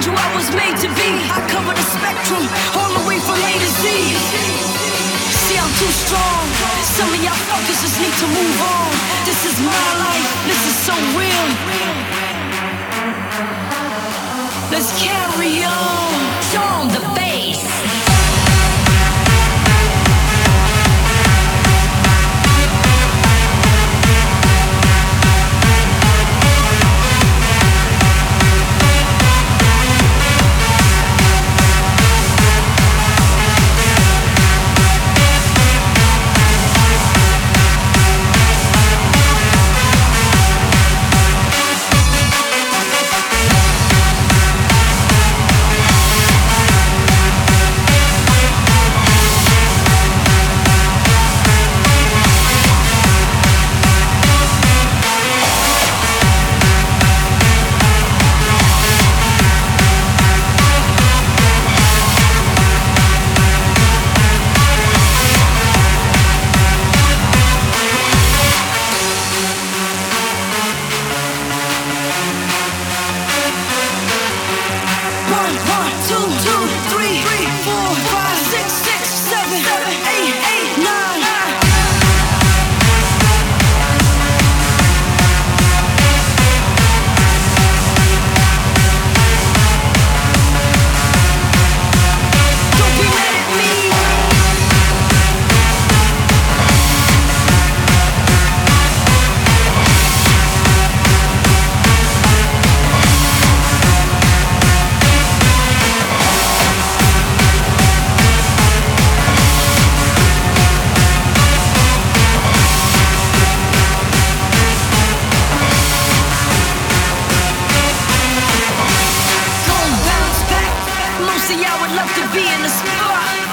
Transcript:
I who I was made to be? I cover the spectrum, all the way from A to Z. See, I'm too strong. Some of y'all just need to move on. See, I would love to be in the spot.